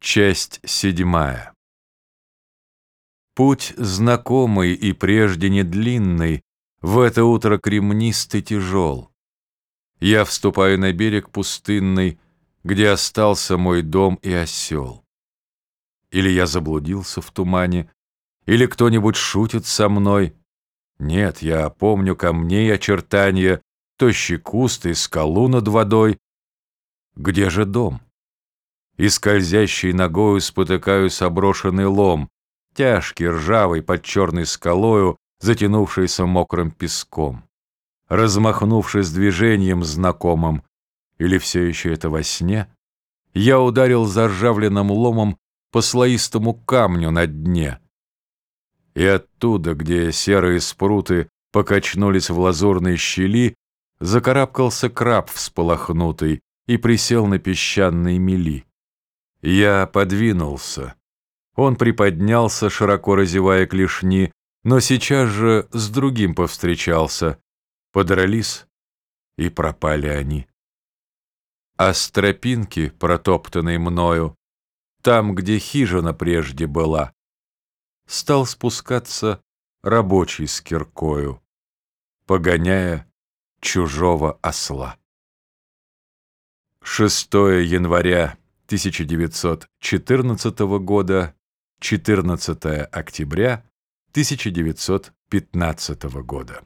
Часть седьмая. Путь знакомый и прежде не длинный, В это утро кремнистый тяжел. Я вступаю на берег пустынный, Где остался мой дом и осел. Или я заблудился в тумане, Или кто-нибудь шутит со мной. Нет, я помню камней очертания, Тощий куст и скалу над водой. Где же дом? И скользящей ногою спотыкаюсь оброшенный лом, тяжкий, ржавый, под черной скалою, затянувшийся мокрым песком. Размахнувшись движением знакомым, или все еще это во сне, я ударил заржавленным ломом по слоистому камню на дне. И оттуда, где серые спруты покачнулись в лазурной щели, закарабкался краб всполохнутый и присел на песчаной мели. Я подвинулся. Он приподнялся, широко разевая клешни, но сейчас же с другим повстречался. Подрались, и пропали они. А с тропинки, протоптанной мною, там, где хижина прежде была, стал спускаться рабочий с киркою, погоняя чужого осла. 6 января 1914 года, 14 октября 1915 года.